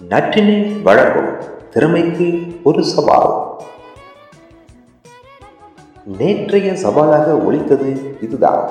நற்றினை வழங்கும் திறமைக்கு ஒரு சவால். நேற்றைய சவாலாக ஒழித்தது இதுதான்.